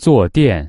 坐垫